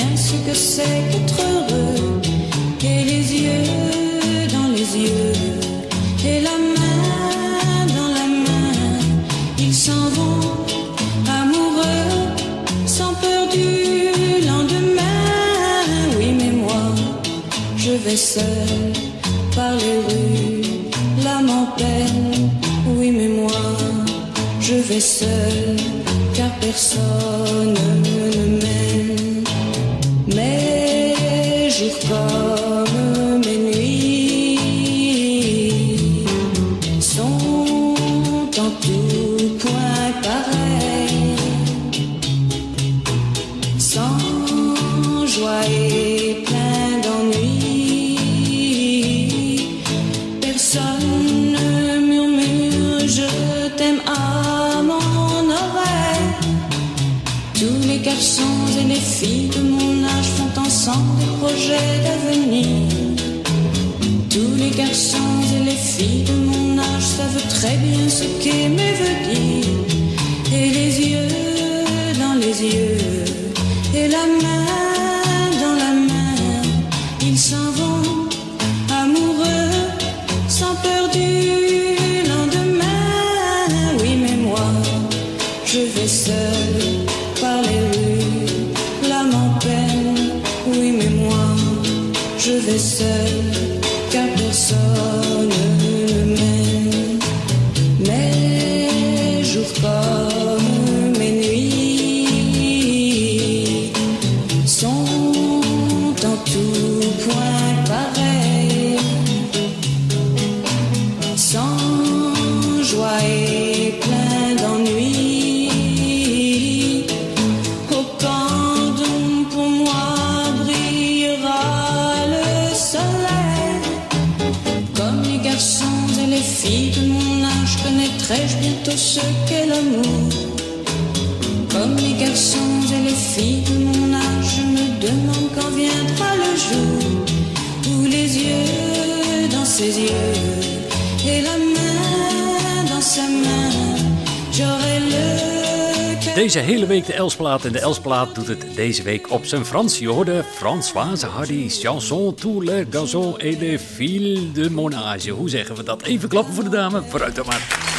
Bien ce que c'est qu'être heureux. Et les yeux dans les yeux, et la main dans la main, ils s'en vont amoureux, sans peur du lendemain. Oui, mais moi, je vais seul par les rues, l'âme en peine. Oui, mais moi, je vais seul, car personne la main dans la main, ils s'en vont amoureux, sans peur du lendemain. Oui, mais moi, je vais seul par les rues, l'âme en peine. Oui, mais moi, je vais seul, ses yeux et la main dans sa main, j'aurai le. Deze hele week de Elsplaat. En de Elsplaat doet het deze week op zijn Frans. Je hoorde Françoise Hardy, chanson tous les garçons et les filles de monage. Hoe zeggen we dat? Even klappen voor de dame. Vooruit dan maar.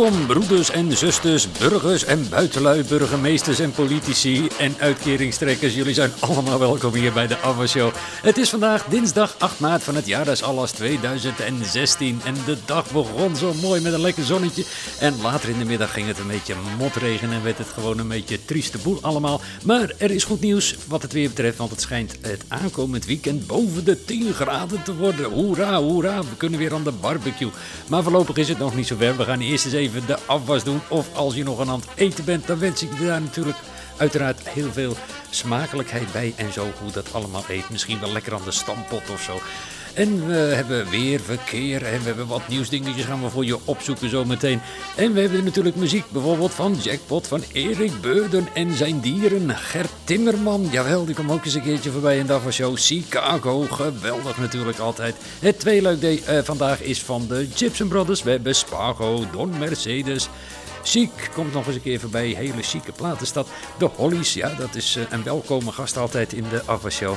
Welkom broeders en zusters, burgers en buitenlui, burgemeesters en politici en uitkeringstrekkers. Jullie zijn allemaal welkom hier bij de Ava Show. Het is vandaag dinsdag 8 maart van het jaar des Allas 2016. En de dag begon zo mooi met een lekker zonnetje. En later in de middag ging het een beetje motregen en werd het gewoon een beetje trieste boel allemaal. Maar er is goed nieuws wat het weer betreft, want het schijnt het aankomend weekend boven de 10 graden te worden. Hoera, hoera, we kunnen weer aan de barbecue. Maar voorlopig is het nog niet zo ver. We gaan eerst eens even de afwas doen. Of als je nog aan het eten bent, dan wens ik je daar natuurlijk uiteraard heel veel smakelijkheid bij. En zo hoe dat allemaal eet. Misschien wel lekker aan de stampot of zo. En we hebben weer verkeer en we hebben wat nieuwsdingetjes gaan we voor je opzoeken zometeen. En we hebben natuurlijk muziek, bijvoorbeeld van Jackpot, van Erik Beurden en zijn dieren. Gert Timmerman, jawel, die kwam ook eens een keertje voorbij in de Show. Chicago, geweldig natuurlijk altijd. Het tweeluik day, eh, vandaag is van de Gibson Brothers. We hebben Spago, Don Mercedes... Chic komt nog eens een keer voorbij. Hele chique platenstad. De Hollies, ja, dat is eh, een welkome gast altijd in de Ava Show.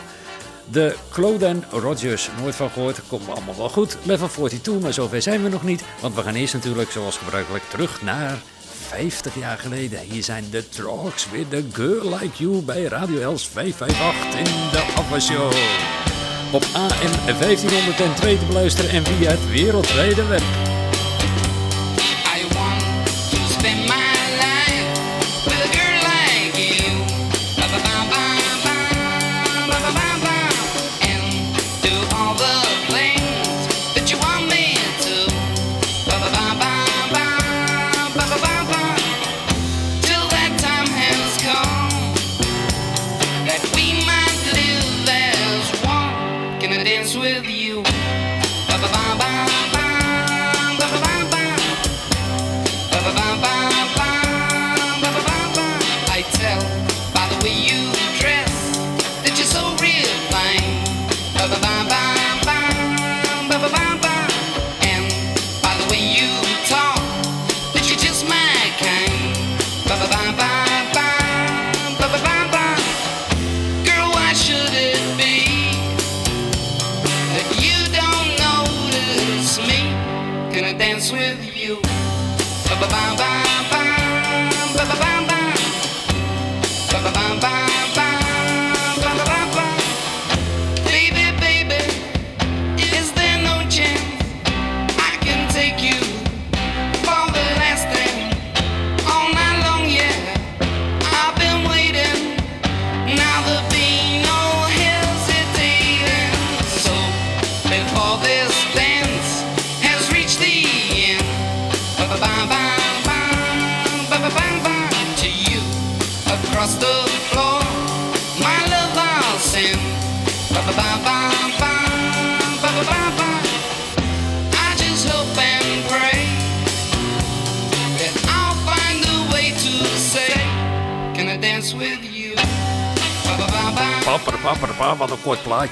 De Cloden Rogers, nooit van gehoord, komt allemaal wel goed. Level 42, maar zover zijn we nog niet. Want we gaan eerst natuurlijk, zoals gebruikelijk, terug naar 50 jaar geleden. Hier zijn de Trogs with a Girl Like You bij Radio Els 558 in de Afwashow. Op AM 1502 te beluisteren en via het wereldwijde web. ba ba ba.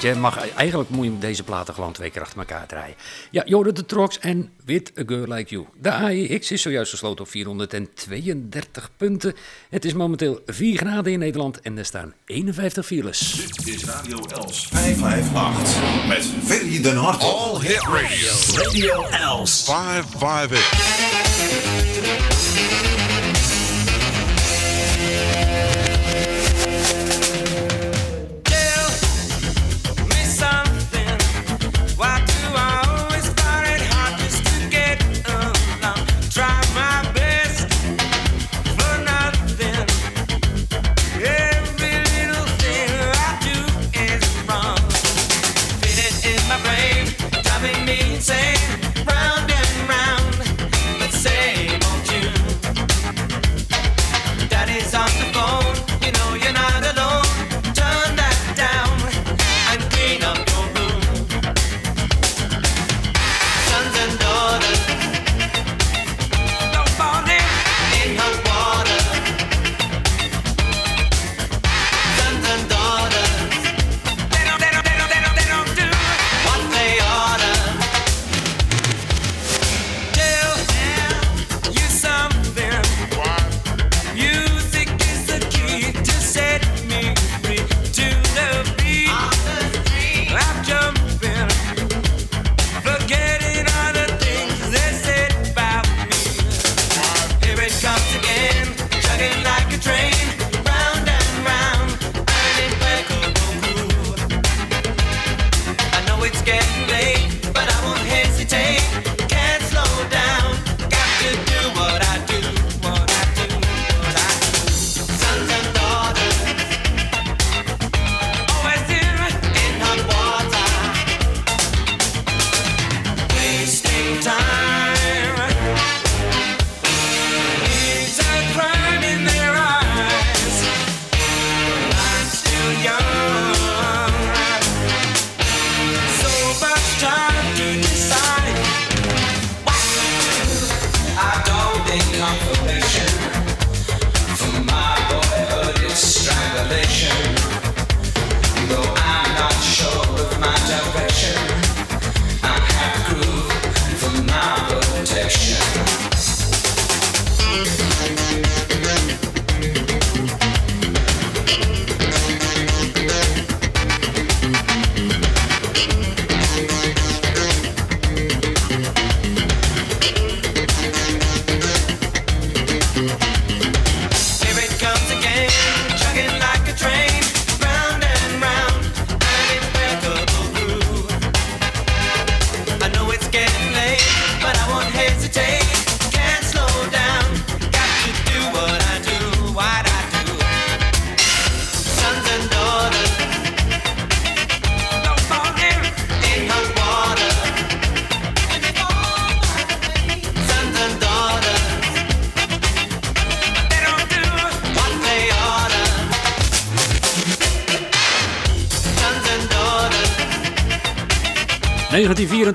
je. Mag, e-, eigenlijk moet je deze platen gewoon twee keer achter elkaar draaien. Ja, Joder de Trox en With a Girl Like You. De AIX is zojuist gesloten op 432 punten. Het is momenteel 4 graden in Nederland en er staan 51 files. Dit is Radio Els 558 met Ferry de Hart. All Hit Radio. Radio Els 558.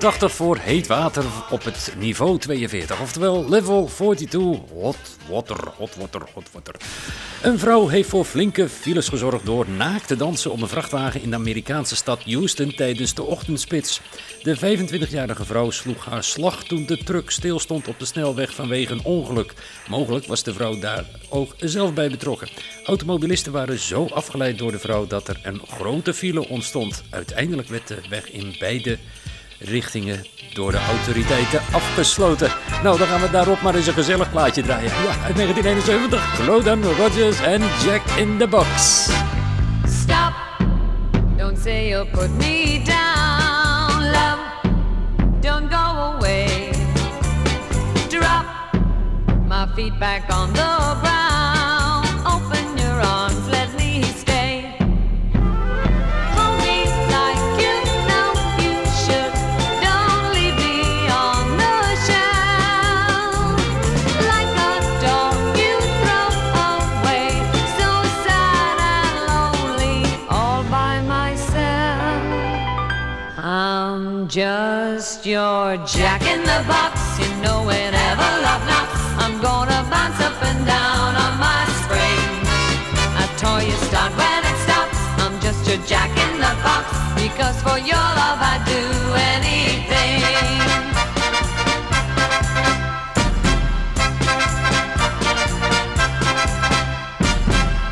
1984 voor heet water op het niveau 42, oftewel level 42 hot water, hot water, hot water. Een vrouw heeft voor flinke files gezorgd door naakt te dansen op een vrachtwagen in de Amerikaanse stad Houston tijdens de ochtendspits. De 25-jarige vrouw sloeg haar slag toen de truck stilstond op de snelweg vanwege een ongeluk. Mogelijk was de vrouw daar ook zelf bij betrokken. Automobilisten waren zo afgeleid door de vrouw dat er een grote file ontstond. Uiteindelijk werd de weg in beide richtingen door de autoriteiten afgesloten. Nou, dan gaan we daarop maar eens een gezellig plaatje draaien. Ja, uit 1971. Clodan, Rogers en Jack in the Box. Stop. Don't say you'll put me down, love. Don't go away. Drop my on the. In the box. You know whenever love knocks, I'm gonna bounce up and down on my spring. I toy you start when it stops. I'm just your jack in the box. Because for your love I'd do anything.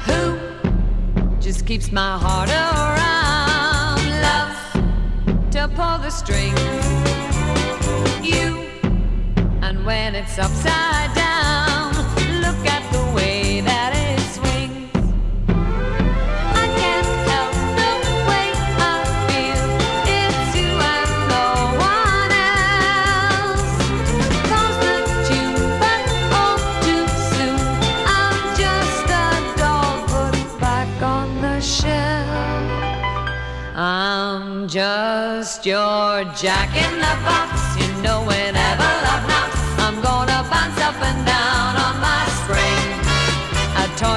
Who just keeps my heart around? Love to pull the strings. When it's upside down, look at the way that it swings. I can't help the way I feel. It's you and no one else. Cause the tune, but all too soon, I'm just a doll put back on the shelf. I'm just your jack in the box.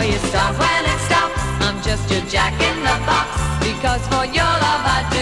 You start when it stops. I'm just your jack in the box. Because for your love, I'd do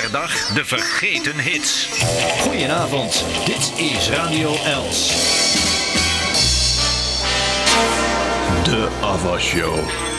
per dag de vergeten hits. Goedenavond, dit is Radio Els. De Ava Show.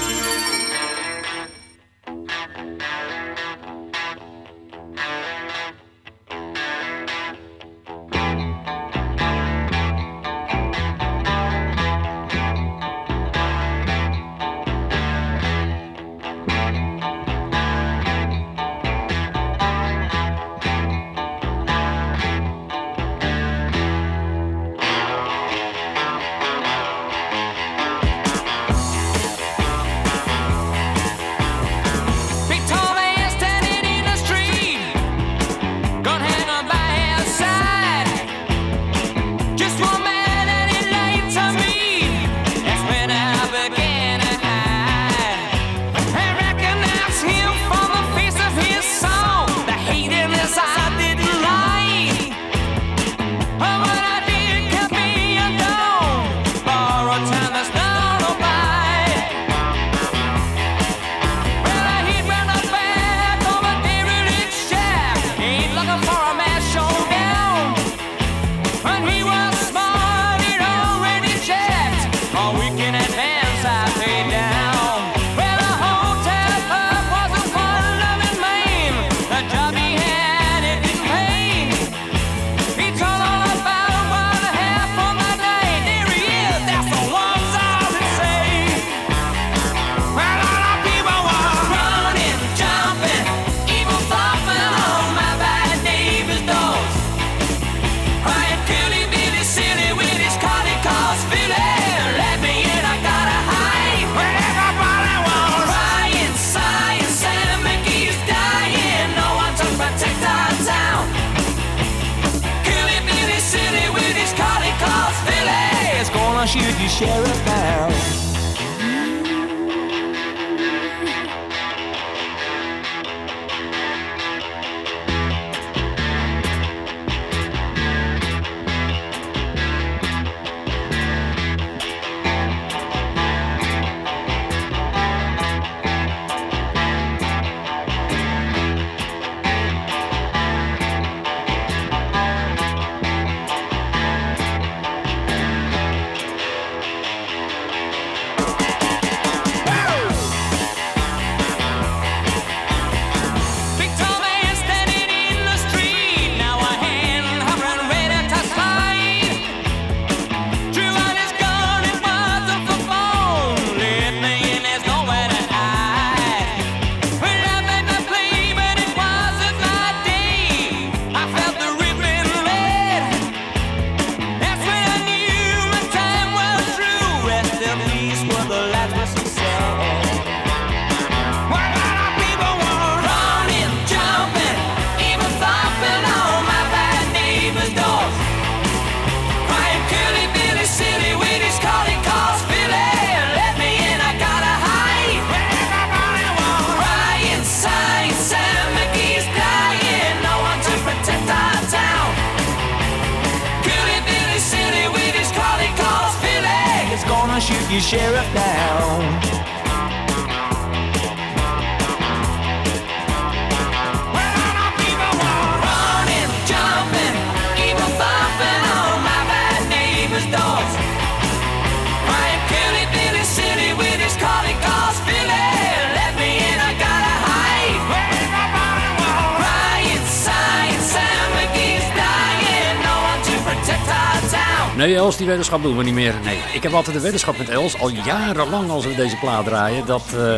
Die weddenschap doen we niet meer. Nee, ik heb altijd een weddenschap met Els, al jarenlang als we deze plaat draaien, dat eh,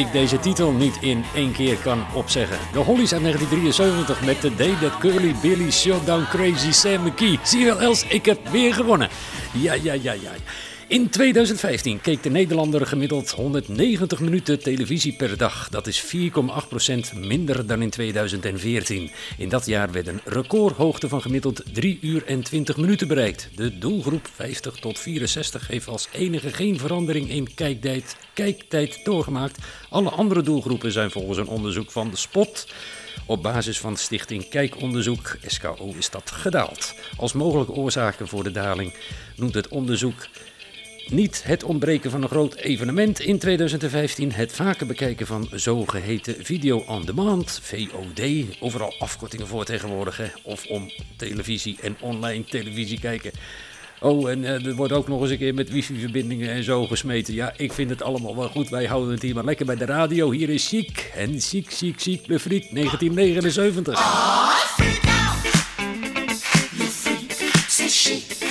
ik deze titel niet in één keer kan opzeggen. De Hollies uit 1973 met The Day That Curly Billy Shot Down Crazy Sam McKee. Zie je wel, Els, ik heb weer gewonnen. Ja, ja, ja, ja. In 2015 keek de Nederlander gemiddeld 190 minuten televisie per dag. Dat is 4,8% minder dan in 2014. In dat jaar werd een recordhoogte van gemiddeld 3 uur en 20 minuten bereikt. De doelgroep 50 tot 64 heeft als enige geen verandering in kijktijd, kijktijd doorgemaakt. Alle andere doelgroepen zijn volgens een onderzoek van de Spot op basis van Stichting Kijkonderzoek, SKO, is dat gedaald. Als mogelijke oorzaken voor de daling noemt het onderzoek niet het ontbreken van een groot evenement in 2015, het vaker bekijken van zogeheten video on demand, VOD, overal afkortingen voor tegenwoordig, of om televisie en online televisie kijken. Oh, en eh, er wordt ook nog eens een keer met wifi-verbindingen en zo gesmeten. Ja, ik vind het allemaal wel goed. Wij houden het hier maar lekker bij de radio. Hier is Chic en Chic, Chic, Chic, Le Friek, 1979. C'est chic.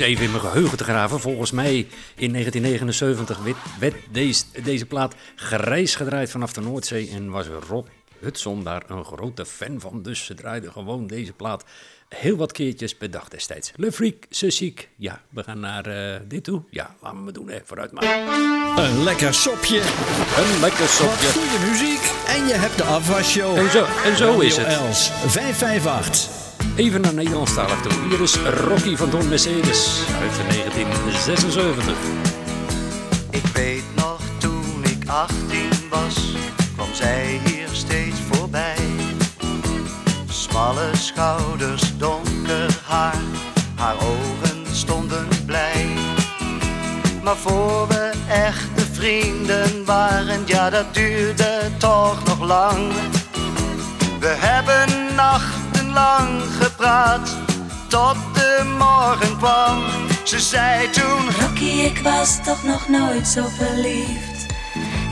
Even in mijn geheugen te graven. Volgens mij in 1979 werd, werd deze, deze plaat grijs gedraaid vanaf de Noordzee. En was Rob Hudson daar een grote fan van. Dus ze draaiden gewoon deze plaat heel wat keertjes per dag destijds. Le Freak, Sussiek. Ja, we gaan naar eh, dit toe. Ja, laten we doen. Hè. Vooruit maar. Een lekker sopje. Een lekker sopje. Wat goede muziek. En je hebt de afwasshow. En zo, en zo is het. Els 558. Even naar Nederlandstalig toe. Hier is Rocky van Don Mercedes uit 1976. Ik weet nog toen ik 18 was, Schouders, donker haar, haar ogen stonden blij. Maar voor we echte vrienden waren, ja dat duurde toch nog lang. We hebben nachtenlang gepraat, tot de morgen kwam. Ze zei toen... Rocky, ik was toch nog nooit zo verliefd.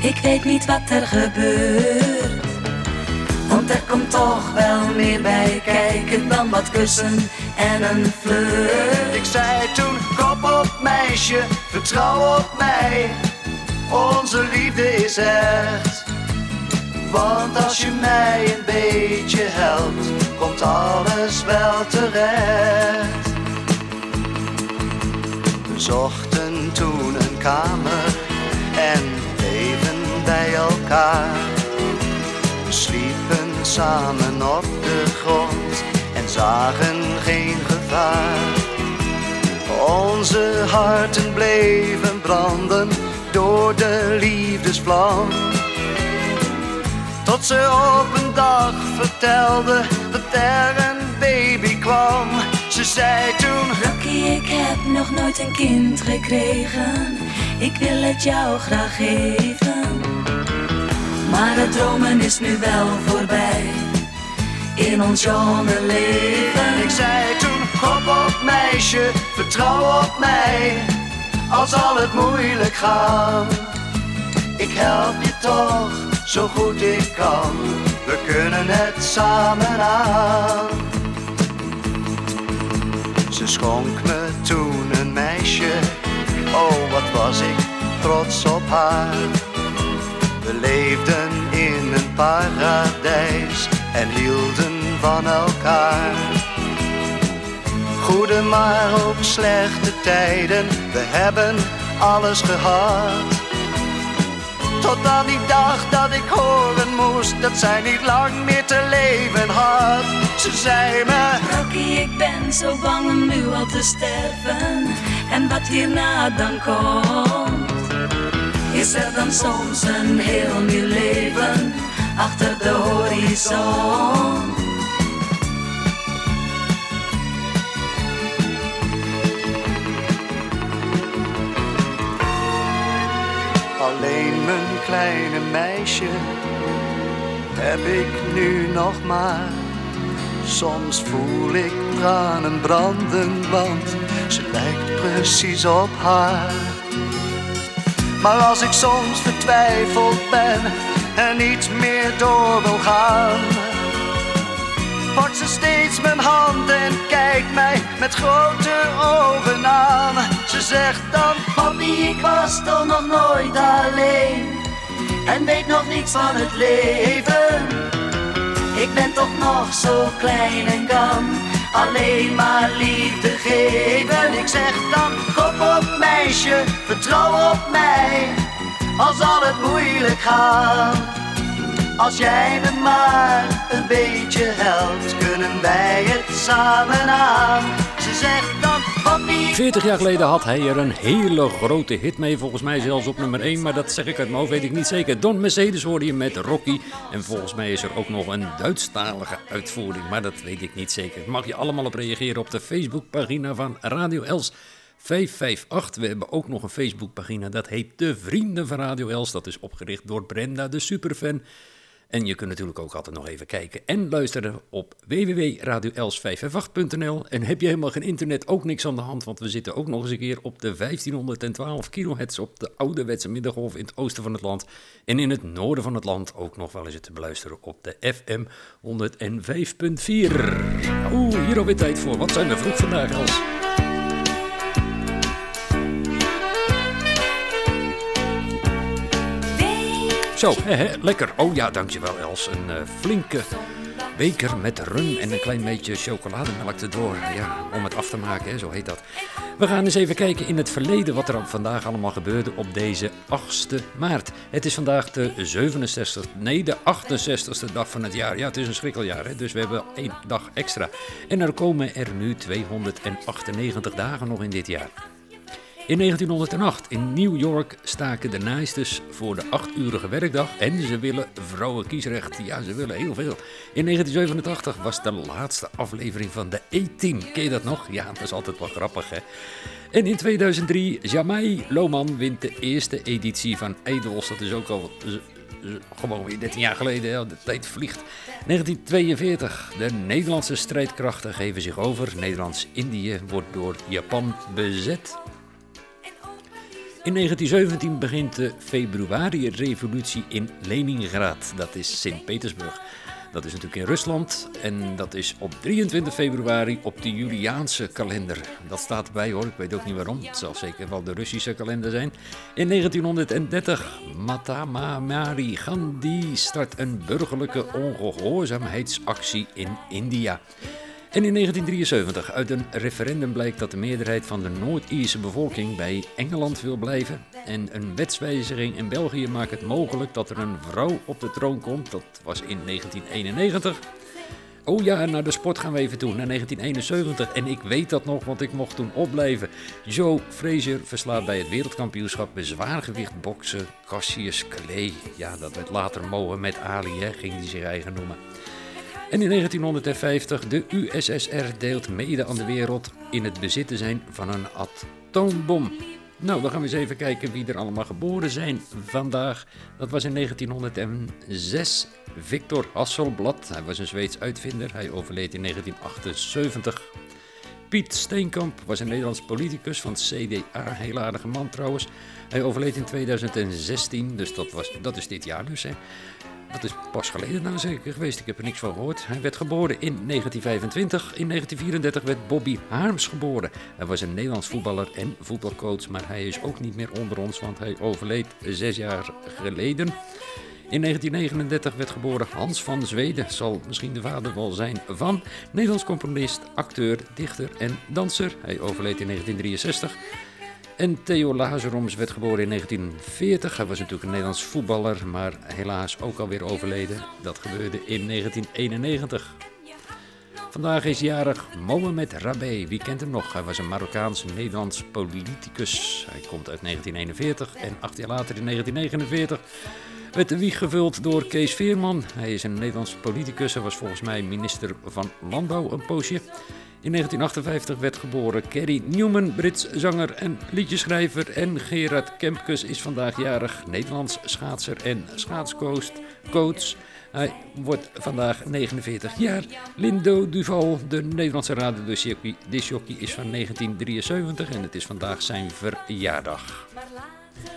Ik weet niet wat er gebeurt. Want er komt toch wel meer bij kijken dan wat kussen en een flirt. Ik zei toen, kop op meisje, vertrouw op mij. Onze liefde is echt. Want als je mij een beetje helpt, komt alles wel terecht. We zochten toen een kamer en bleven bij elkaar. We sliepen samen op de grond en zagen geen gevaar. Onze harten bleven branden door de liefdesvlam. Tot ze op een dag vertelde dat er een baby kwam. Ze zei toen: Rocky, ik heb nog nooit een kind gekregen. Ik wil het jou graag geven. Maar het dromen is nu wel voorbij. In ons jonge leven. Ik zei toen: Hop op meisje, vertrouw op mij. Al zal het moeilijk gaan, ik help je toch zo goed ik kan. We kunnen het samen aan. Ze schonk me toen een meisje, oh wat was ik trots op haar. We leefden in een paradijs en hielden van elkaar. Goede maar ook slechte tijden, we hebben alles gehad. Tot aan die dag dat ik horen moest dat zij niet lang meer te leven had. Ze zei me, Rocky, ik ben zo bang om nu al te sterven. En wat hierna dan komt. Is er dan soms een heel nieuw leven achter de horizon? alleen mijn kleine meisje heb ik nu nog maar. Soms voel ik tranen branden, want ze lijkt precies op haar. Maar als ik soms vertwijfeld ben en niet meer door wil gaan, pakt ze steeds mijn hand en kijkt mij met grote ogen aan. Ze zegt dan, Papi, ik was toch nog nooit alleen en weet nog niets van het leven. Ik ben toch nog zo klein en kan alleen maar liefde geven. ik zeg dan, kop op meisje, vertrouw op mij, al zal het moeilijk gaan. Als jij me maar een beetje helpt, kunnen wij het samen aan. Ze 40 jaar geleden had hij er een hele grote hit mee. Volgens mij zelfs op nummer 1, maar dat zeg ik uit mijn hoofd, weet ik niet zeker. Don Mercedes hoorde je met Rocky. En volgens mij is er ook nog een Duitsstalige uitvoering, maar dat weet ik niet zeker. Mag je allemaal op reageren op de Facebookpagina van Radio Els. 558. We hebben ook nog een Facebookpagina, dat heet De Vrienden van Radio Els. Dat is opgericht door Brenda, de superfan. En je kunt natuurlijk ook altijd nog even kijken en luisteren op www.radioels558.nl. En heb je helemaal geen internet, ook niks aan de hand, want we zitten ook nog eens een keer op de 1512 kilohertz op de ouderwetse middengolf in het oosten van het land. En in het noorden van het land ook nog wel eens te beluisteren op de FM 105.4. Oeh, hier alweer tijd voor. Wat zijn we vroeg vandaag, Els? Zo, lekker. Oh ja, dankjewel Els. Een eh, flinke beker met rum en een klein beetje chocolademelk erdoor. Ja, om het af te maken, hè, zo heet dat. We gaan eens even kijken in het verleden wat er vandaag allemaal gebeurde op deze 8e maart. Het is vandaag de 67, nee de 68ste dag van het jaar. Ja, het is een schrikkeljaar, hè, dus we hebben één dag extra. En er komen er nu 298 dagen nog in dit jaar. In 1908 in New York staken de naaisters voor de achturige werkdag en ze willen vrouwenkiesrecht. Ja, ze willen heel veel. In 1987 was de laatste aflevering van de E-team. Ken je dat nog? Ja, dat is altijd wel grappig hè. En in 2003, Jamai Lohman wint de eerste editie van Idols. Dat is ook al gewoon weer 13 jaar geleden, de tijd vliegt. 1942, de Nederlandse strijdkrachten geven zich over. Nederlands-Indië wordt door Japan bezet. In 1917 begint de februari-revolutie in Leningrad. Dat is Sint-Petersburg. Dat is natuurlijk in Rusland en dat is op 23 februari op de Juliaanse kalender. Dat staat erbij hoor, ik weet ook niet waarom. Het zal zeker wel de Russische kalender zijn. In 1930, Mahatma Mari Gandhi start een burgerlijke ongehoorzaamheidsactie in India. En in 1973 uit een referendum blijkt dat de meerderheid van de Noord-Ierse bevolking bij Engeland wil blijven. En een wetswijziging in België maakt het mogelijk dat er een vrouw op de troon komt. Dat was in 1991. Oh ja, naar de sport gaan we even toe, naar 1971. En ik weet dat nog, want ik mocht toen opblijven. Joe Frazier verslaat bij het wereldkampioenschap bij zwaargewicht boksen Cassius Clay. Ja, dat werd later Mohamed Ali, hè, ging hij zich eigen noemen. En in 1950, de USSR deelt mede aan de wereld in het bezit te zijn van een atoombom. Nou, dan gaan we eens even kijken wie er allemaal geboren zijn vandaag. Dat was in 1906 Victor Hasselblad. Hij was een Zweeds uitvinder. Hij overleed in 1978. Piet Steenkamp was een Nederlands politicus van het CDA. Heel aardige man trouwens. Hij overleed in 2016, dus dat, was, dat is dit jaar dus. Hè. Dat is pas geleden nou zeker geweest. Ik heb er niks van gehoord. Hij werd geboren in 1925. In 1934 werd Bobby Harms geboren. Hij was een Nederlands voetballer en voetbalcoach. Maar hij is ook niet meer onder ons, want hij overleed zes jaar geleden. In 1939 werd geboren Hans van Zweden, zal misschien de vader wel zijn van Nederlands componist, acteur, dichter en danser. Hij overleed in 1963. En Theo Lazaroms werd geboren in 1940. Hij was natuurlijk een Nederlands voetballer, maar helaas ook alweer overleden. Dat gebeurde in 1991. Vandaag is jarig Mohamed Rabé. Wie kent hem nog? Hij was een Marokkaans-Nederlands politicus. Hij komt uit 1941 en acht jaar later in 1949 werd de wieg gevuld door Kees Veerman. Hij is een Nederlands politicus. Hij was volgens mij minister van Landbouw een poosje. In 1958 werd geboren Kerry Newman, Brits zanger en liedjeschrijver. En Gerard Kempkes is vandaag jarig, Nederlands schaatser en schaatscoach. Coach. Hij wordt vandaag 49 jaar. Lindo Duval, de Nederlandse radiodisjockey, disjockey, is van 1973 en het is vandaag zijn verjaardag.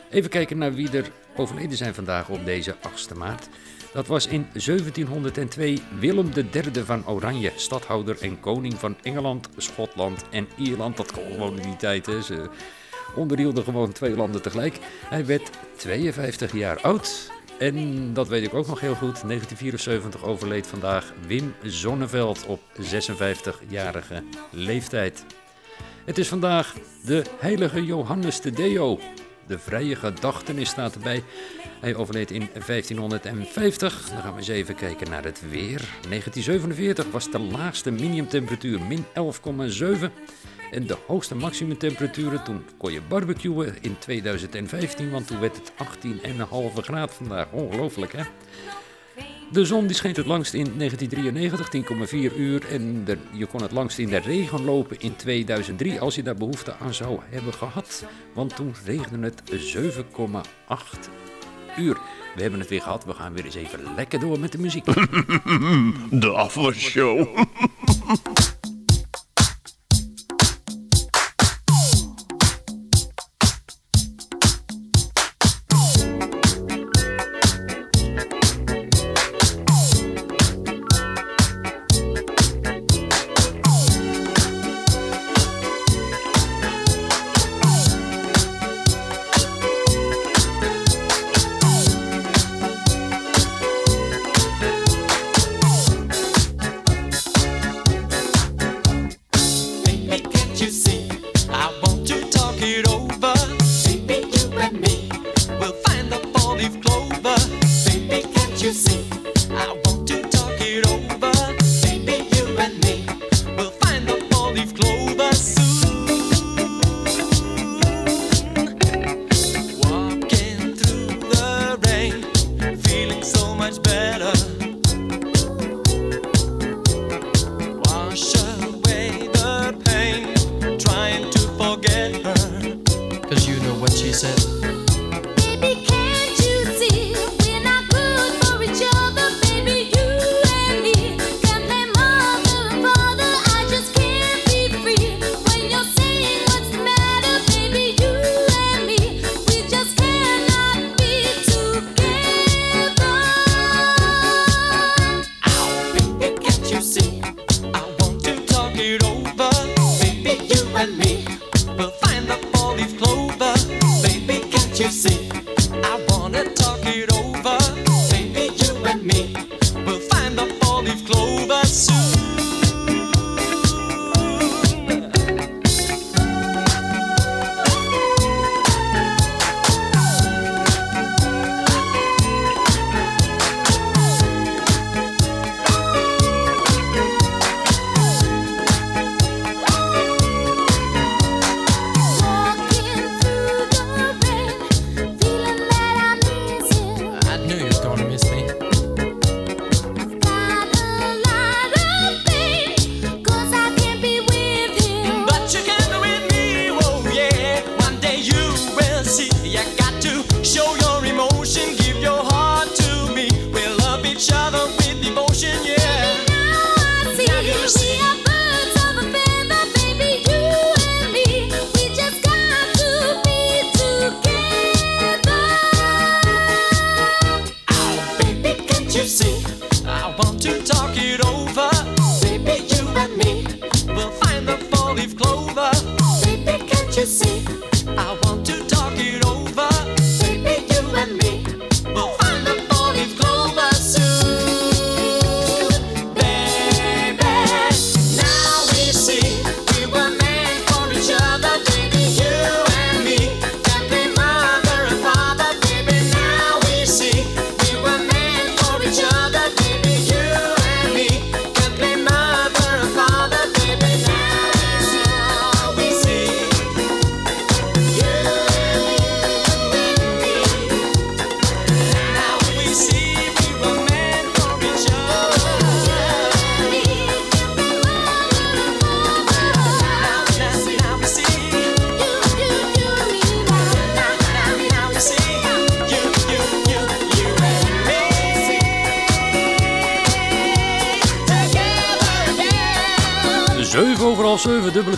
Even kijken naar wie er overleden zijn vandaag op deze 8e maart. Dat was in 1702 Willem III van Oranje, stadhouder en koning van Engeland, Schotland en Ierland. Dat kon gewoon in die tijd. Hè. Ze onderhielden gewoon twee landen tegelijk. Hij werd 52 jaar oud. En dat weet ik ook nog heel goed. 1974 overleed vandaag Wim Zonneveld op 56-jarige leeftijd. Het is vandaag de heilige Johannes de Deo. De vrije gedachtenis staat erbij. Hij overleed in 1550. Dan gaan we eens even kijken naar het weer. 1947 was de laagste minimumtemperatuur min 11,7. En de hoogste maximumtemperaturen, toen kon je barbecuen in 2015, want toen werd het 18,5 graad vandaag. Ongelooflijk hè? De zon die scheen het langst in 1993, 10,4 uur. En je kon het langst in de regen lopen in 2003, als je daar behoefte aan zou hebben gehad. Want toen regende het 7,8 uur. We hebben het weer gehad, we gaan weer eens even lekker door met de muziek. De afwasshow. you see?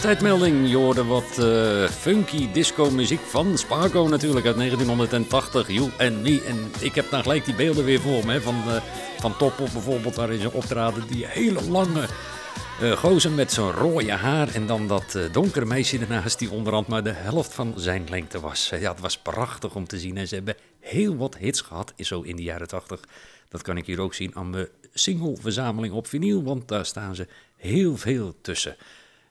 7, dubbele tijdmelding. Je hoorde wat eh, funky disco muziek van Spargo natuurlijk uit 1980. You and Me. En ik heb dan gelijk die beelden weer voor me. Van, eh van Top Op bijvoorbeeld, waarin ze optraden. Die hele lange eh gozer met zo'n rode haar. En dan dat donkere meisje ernaast die onderhand maar de helft van zijn lengte was. Ja, het was prachtig om te zien. En ze hebben heel wat hits gehad, zo in de jaren 80. Dat kan ik hier ook zien aan mijn singleverzameling op vinyl. Want daar staan ze heel veel tussen.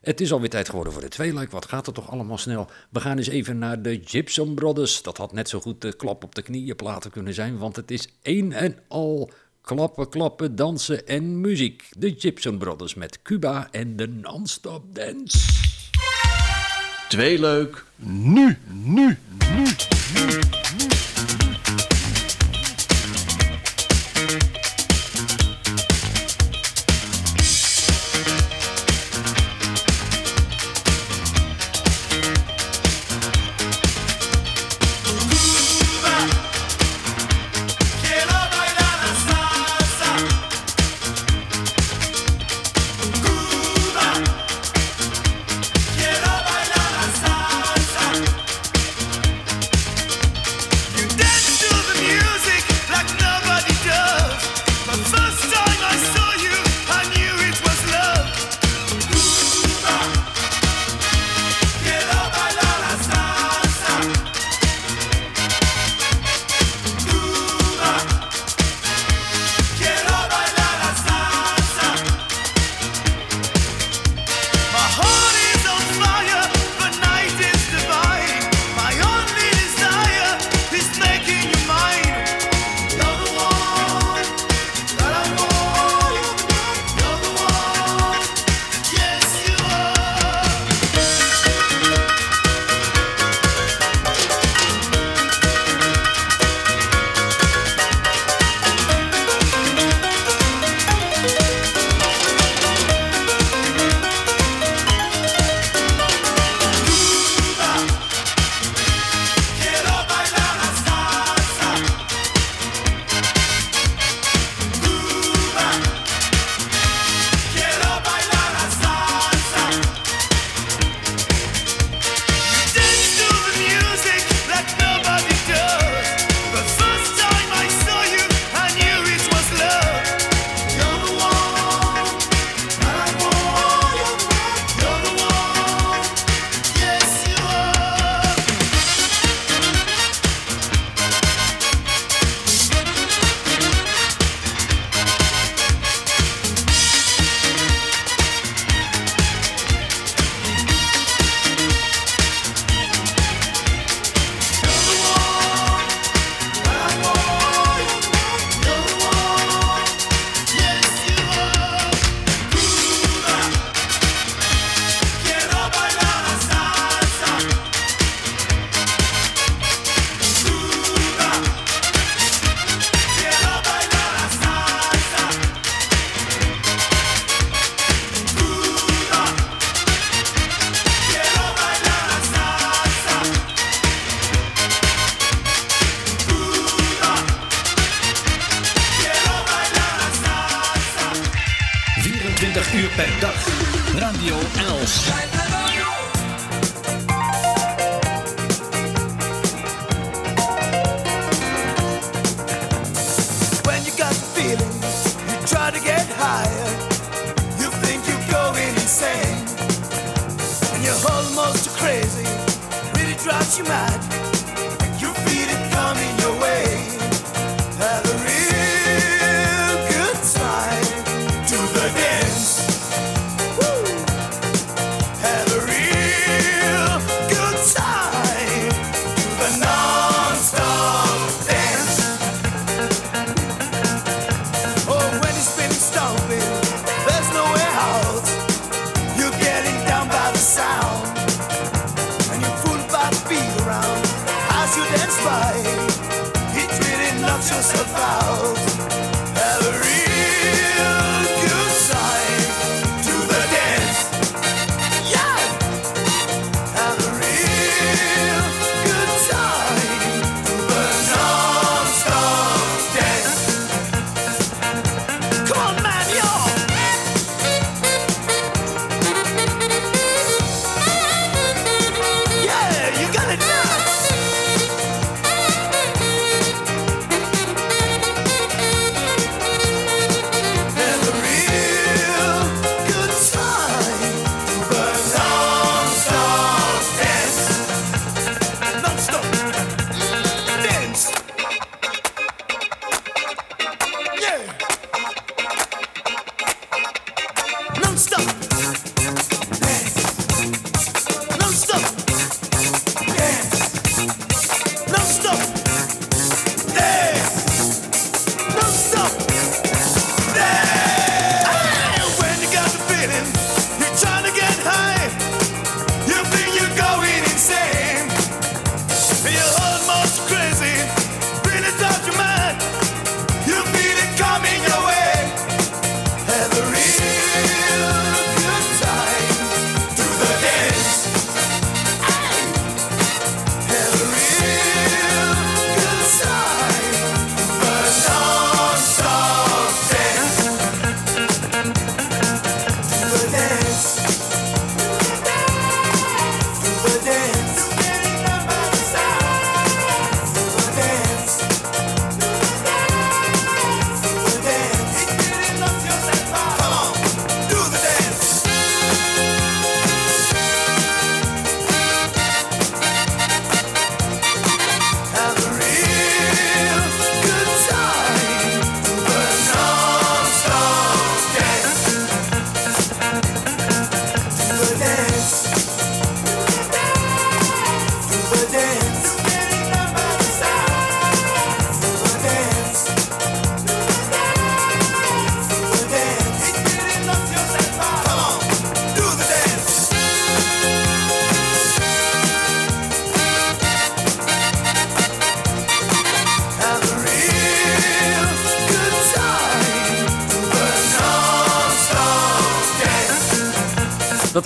Het is alweer tijd geworden voor de twee, like. Wat gaat er toch allemaal snel? We gaan eens even naar de Gypsum Brothers. Dat had net zo goed de klap op de knieën platen kunnen zijn, want het is één en al klappen, klappen, dansen en muziek. De Gypsum Brothers met Cuba en de non-stop dance. Twee leuk. nu, nu, nu, nu.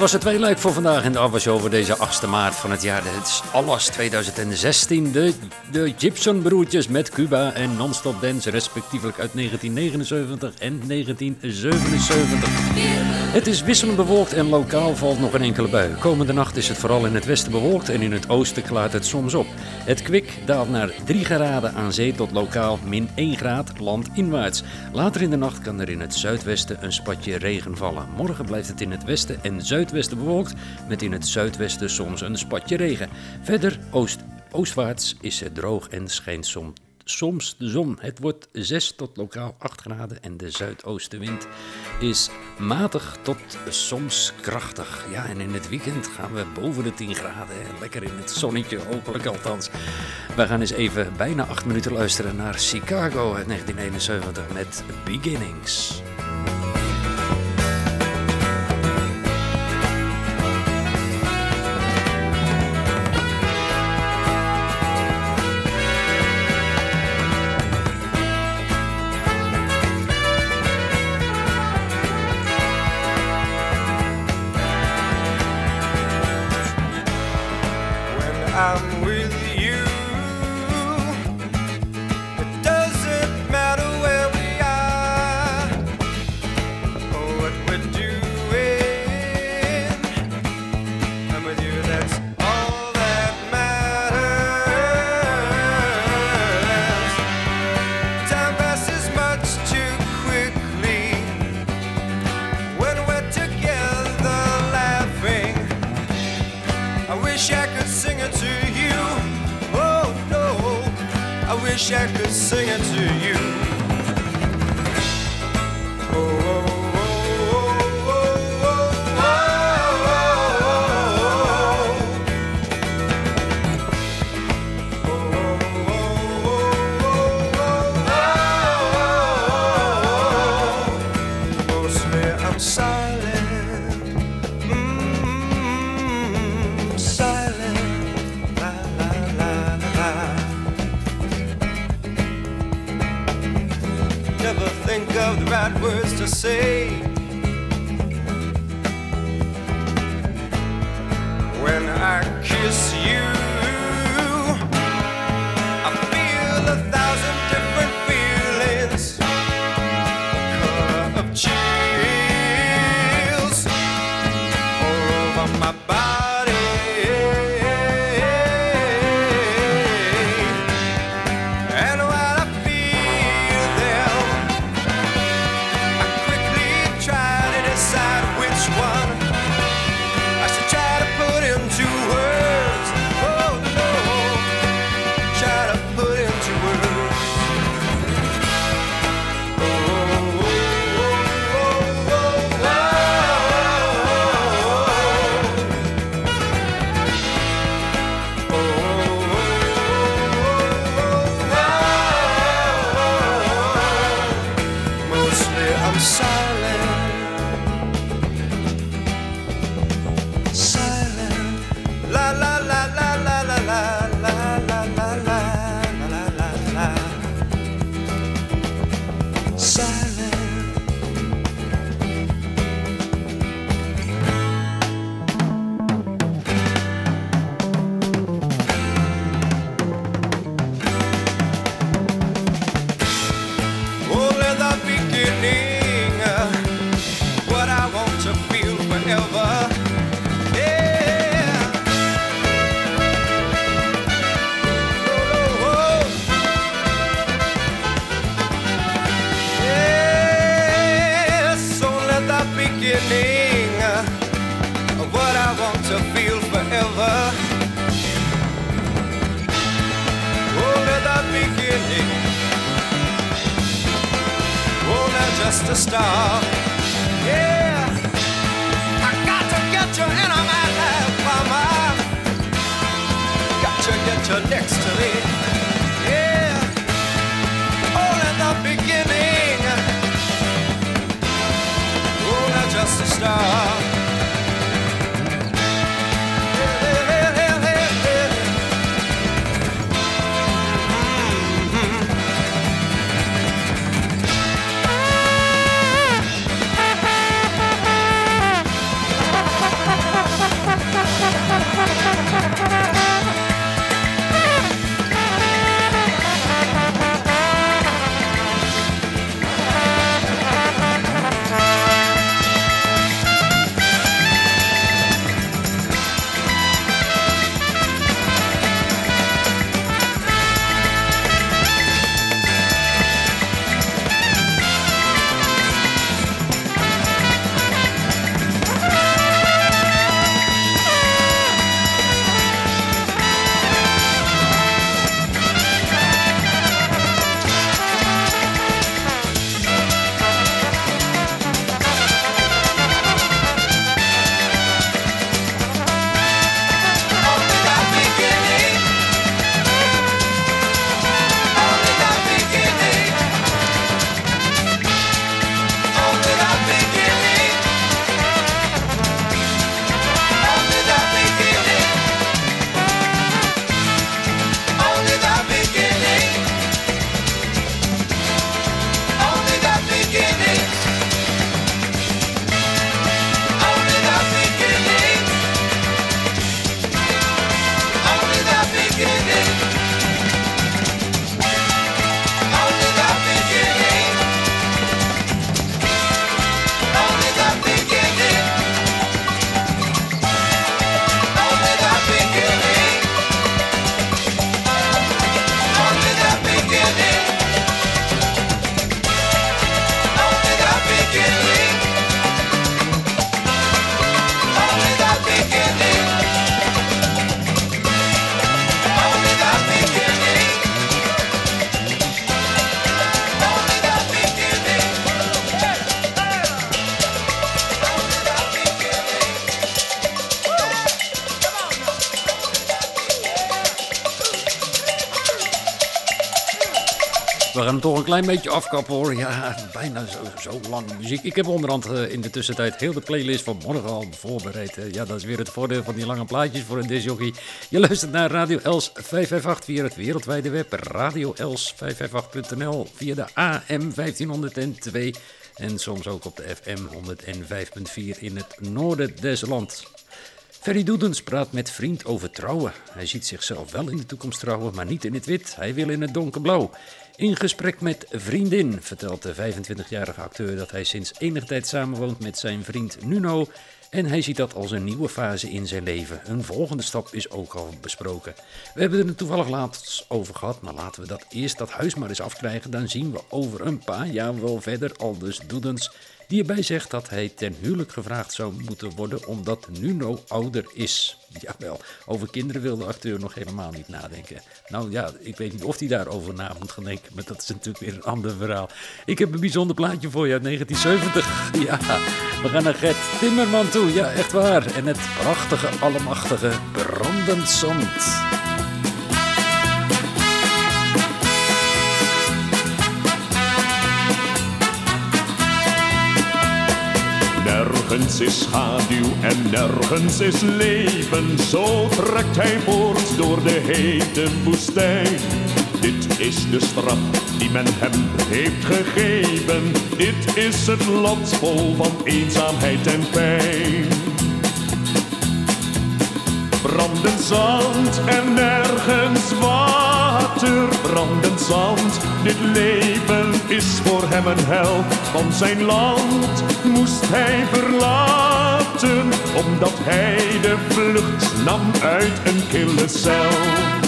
Was het tweeluik voor vandaag in de Avashow voor deze 8e maart van het jaar. Het is alles 2016. De, de Gibson broertjes met Cuba en Non-Stop Dance, respectievelijk uit 1979 en 1977. Het is wisselend bewolkt en lokaal valt nog een enkele bui. Komende nacht is het vooral in het westen bewolkt en in het oosten klaart het soms op. Het kwik daalt naar 3 graden aan zee tot lokaal min 1 graad landinwaarts. Later in de nacht kan er in het zuidwesten een spatje regen vallen. Morgen blijft het in het westen en zuidwesten bewolkt met in het zuidwesten soms een spatje regen. Verder oost, oostwaarts is het droog en schijnt soms soms de zon. Het wordt 6 tot lokaal 8 graden en de zuidoostenwind is matig tot soms krachtig. Ja, en in het weekend gaan we boven de 10 graden. en Lekker in het zonnetje, hopelijk althans. We gaan eens even bijna 8 minuten luisteren naar Chicago uit 1971 met Beginnings. Just a star. Yeah, I got to get you in my life, mama. Got to get you next to me. Yeah, all in the beginning. Not just a star. Klein beetje afkappen hoor. Ja, bijna zo, zo lange muziek. Ik heb onderhand eh, in de tussentijd heel de playlist van morgen al voorbereid. Ja, dat is weer het voordeel van die lange plaatjes voor een disjockey. Je luistert naar Radio Els 558 via het wereldwijde web. Radio Els 558.nl via de AM 1502. En soms ook op de FM 105.4 in het noorden des lands. Ferry Doedens praat met vriend over trouwen. Hij ziet zichzelf wel in de toekomst trouwen, maar niet in het wit. Hij wil in het donkerblauw. In gesprek met vriendin vertelt de 25-jarige acteur dat hij sinds enige tijd samenwoont met zijn vriend Nuno. En hij ziet dat als een nieuwe fase in zijn leven. Een volgende stap is ook al besproken. We hebben er toevallig laatst over gehad, maar laten we dat eerst dat huis maar eens afkrijgen. Dan zien we over een paar jaar wel verder, al dus Doedens die erbij zegt dat hij ten huwelijk gevraagd zou moeten worden omdat Nuno ouder is. Jawel, over kinderen wil de acteur nog helemaal niet nadenken. Nou ja, ik weet niet of hij daarover na moet gaan denken, maar dat is natuurlijk weer een ander verhaal. Ik heb een bijzonder plaatje voor je uit 1970. Ja, we gaan naar Gert Timmerman toe, ja echt waar. En het prachtige, allemachtige Brandend Zand. Nergens is schaduw en nergens is leven. Zo trekt hij voort door de hete woestijn. Dit is de straf die men hem heeft gegeven. Dit is het land vol van eenzaamheid en pijn. Brandend zand en nergens water. Brandend zand, dit leven is voor hem een hel. Van zijn land moest hij verlaten, omdat hij de vlucht nam uit een kille cel.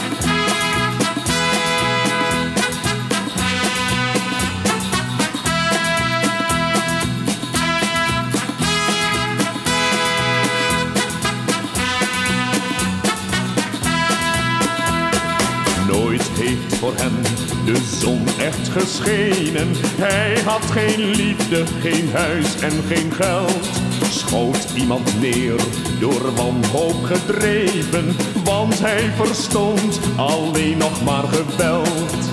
Hem de zon echt geschenen. Hij had geen liefde, geen huis en geen geld. Schoot iemand neer, door wanhoop gedreven. Want hij verstond alleen nog maar geweld.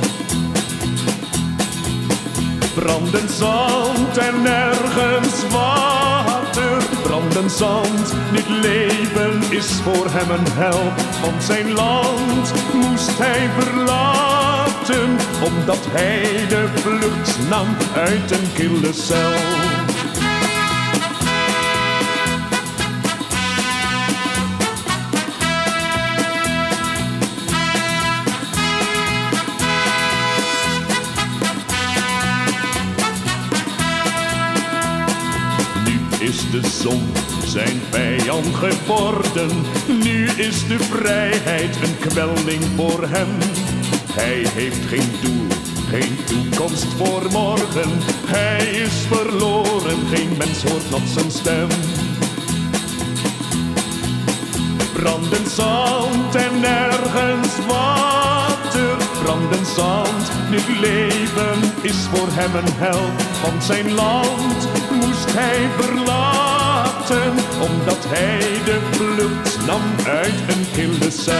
Brandend zand en nergens water. Brandend zand, dit leven is voor hem een hel. Want zijn land moest hij verlaten, omdat hij de vlucht nam uit een kille cel. De zon zijn vijand geworden. Nu is de vrijheid een kwelling voor hem. Hij heeft geen doel, geen toekomst voor morgen. Hij is verloren, geen mens hoort nog zijn stem. Brandend zand en nergens water. Brandend zand, dit leven is voor hem een hel. Want zijn land moest hij verlaten, omdat hij de vlucht nam uit een kille cel.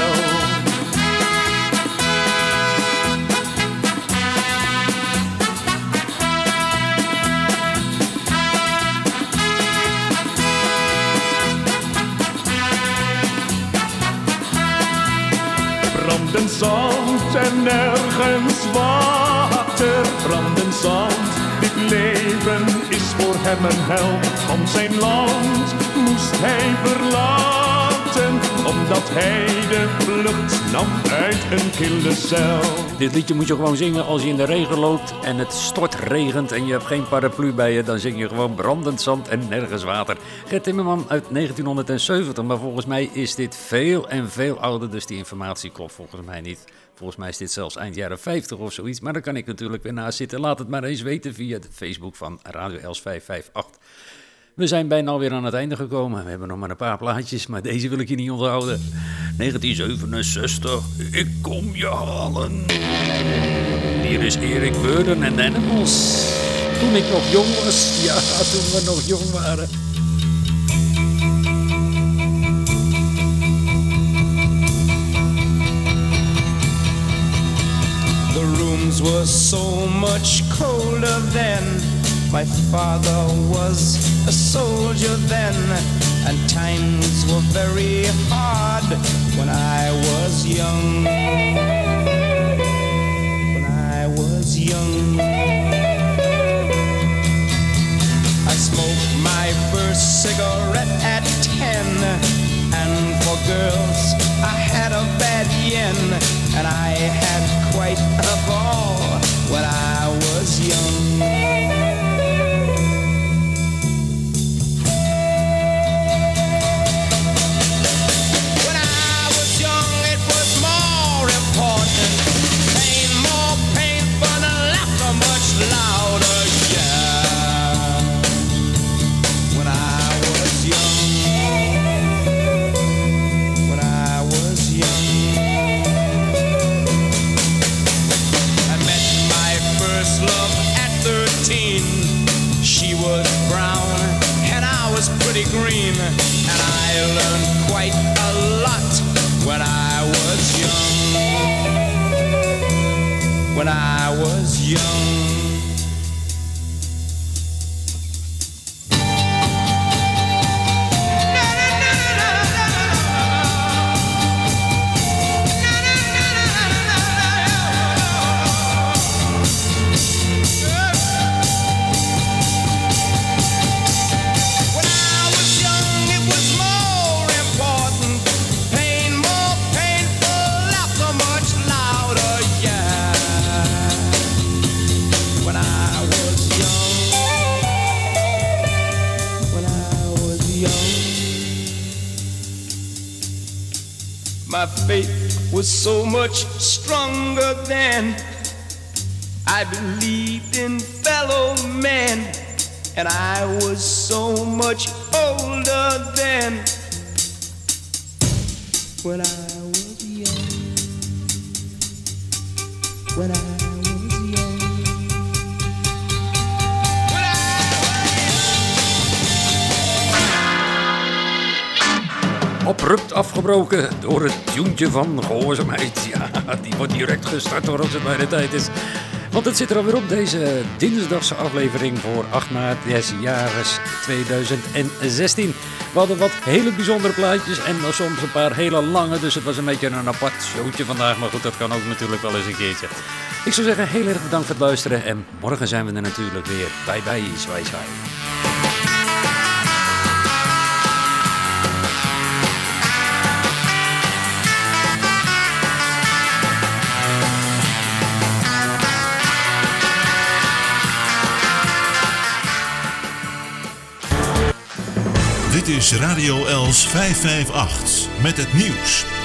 Brandend zand en nergens water. Brandend zand, leven is voor hem een hel. Want zijn land moest hij verlaten, omdat hij de vlucht nam uit een kille. Dit liedje moet je gewoon zingen als je in de regen loopt en het stortregent en je hebt geen paraplu bij je. Dan zing je gewoon brandend zand en nergens water. Gert Timmerman uit 1970, maar volgens mij is dit veel en veel ouder. Dus die informatie klopt volgens mij niet. Volgens mij is dit zelfs eind jaren 50 of zoiets. Maar daar kan ik natuurlijk weer naast zitten. Laat het maar eens weten via de Facebook van Radio Els 558. We zijn bijna alweer aan het einde gekomen. We hebben nog maar een paar plaatjes, maar deze wil ik je niet onthouden. 1967, ik kom je halen. Hier is Erik Burden en Animals. Toen ik nog jong was, ja, toen we nog jong waren. Were so much colder then. My father was a soldier then, and times were very hard when I was young. When I was young. I smoked my first cigarette at ten, and for girls I had a bad yen, and I had quite a ball when I was young. Learned quite a lot when I was young. When I was young. So much stronger than I believed in fellow men. And I was so much older than when I Abrupt afgebroken door het tuentje van gehoorzaamheid. Ja, die wordt direct gestart hoor als het bij de tijd is. Want het zit er alweer op, deze dinsdagse aflevering voor 8 maart des jaren 2016. We hadden wat hele bijzondere plaatjes en soms een paar hele lange. Dus het was een beetje een apart showtje vandaag. Maar goed, dat kan ook natuurlijk wel eens een keertje. Ik zou zeggen, heel erg bedankt voor het luisteren. En morgen zijn we er natuurlijk weer. Bye bye, zwaai zwaai. Is Radio Els 558 met het nieuws.